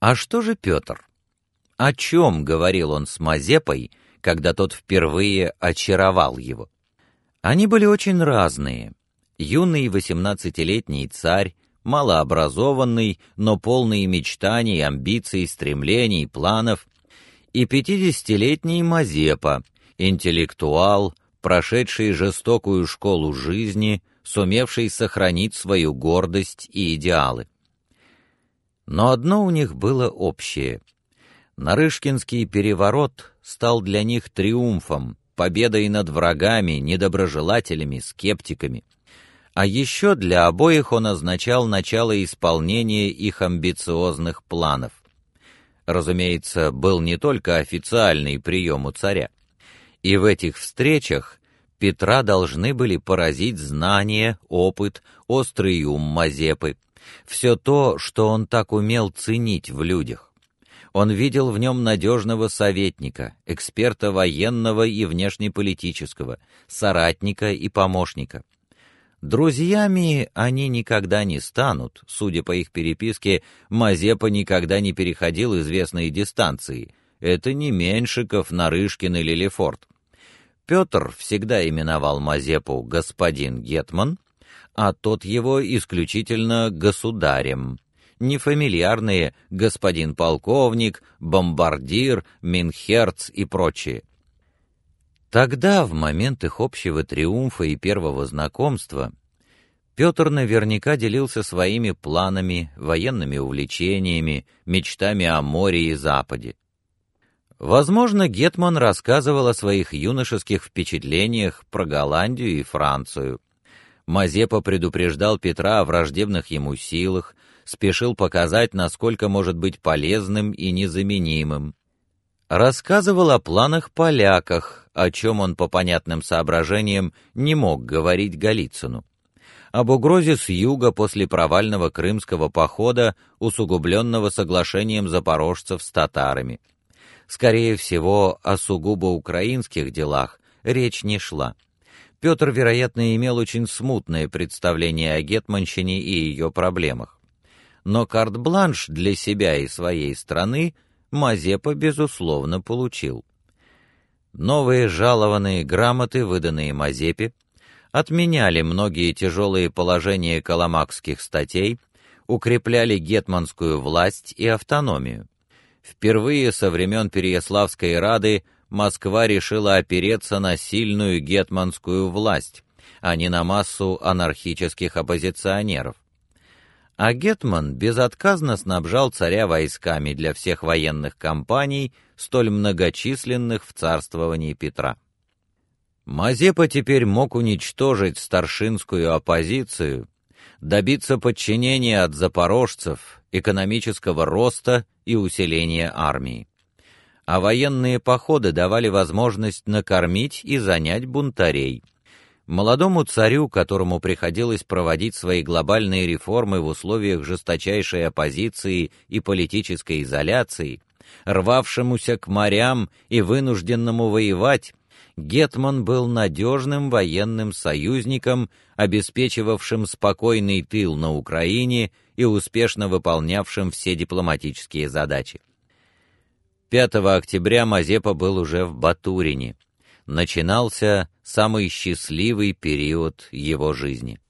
А что же Петр? О чем говорил он с Мазепой, когда тот впервые очаровал его? Они были очень разные. Юный восемнадцатилетний царь, малообразованный, но полный мечтаний, амбиций, стремлений, планов, и пятидесятилетний Мазепа, интеллектуал, прошедший жестокую школу жизни, сумевший сохранить свою гордость и идеалы. Но одно у них было общее. Нарышкинский переворот стал для них триумфом, победой над врагами, недоброжелателями, скептиками. А еще для обоих он означал начало исполнения их амбициозных планов. Разумеется, был не только официальный прием у царя. И в этих встречах Петра должны были поразить знания, опыт, острый ум Мазепы, все то, что он так умел ценить в людях. Он видел в нем надежного советника, эксперта военного и внешнеполитического, соратника и помощника. Друзьями они никогда не станут, судя по их переписке, Мазепа никогда не переходил известные дистанции. Это не Меншиков, Нарышкин или Лефорт. Петр всегда именовал Мазепу господин гетман, а тот его исключительно государем. Не фамильярные господин полковник, бомбардир, минхерц и прочие. Тогда, в момент их общего триумфа и первого знакомства, Петр наверняка делился своими планами, военными увлечениями, мечтами о море и западе. Возможно, гетман рассказывал о своих юношеских впечатлениях про Голландию и Францию. Мазепа предупреждал Петра о враждебных ему силах, спешил показать, насколько может быть полезным и незаменимым. Рассказывал о планах поляках, о чем он по понятным соображениям не мог говорить Голицыну. Об угрозе с юга после провального крымского похода, усугубленного соглашением запорожцев с татарами скорее всего, о сугубо украинских делах речь не шла. Петр, вероятно, имел очень смутное представление о гетманщине и ее проблемах. Но карт-бланш для себя и своей страны Мазепа безусловно получил. Новые жалованные грамоты, выданные Мазепе, отменяли многие тяжелые положения коломакских статей, укрепляли гетманскую власть и автономию. Впервые со времен Переяславской Рады Москва решила опереться на сильную гетманскую власть, а не на массу анархических оппозиционеров. А гетман безотказно снабжал царя войсками для всех военных кампаний, столь многочисленных в царствовании Петра. Мазепа теперь мог уничтожить старшинскую оппозицию, добиться подчинения от запорожцев, экономического роста и усиления армии. А военные походы давали возможность накормить и занять бунтарей. Молодому царю, которому приходилось проводить свои глобальные реформы в условиях жесточайшей оппозиции и политической изоляции, рвавшемуся к морям и вынужденному воевать, гетман был надежным военным союзником, обеспечивавшим спокойный тыл на Украине и успешно выполнявшим все дипломатические задачи. 5 октября Мазепа был уже в Батурине. Начинался самый счастливый период его жизни.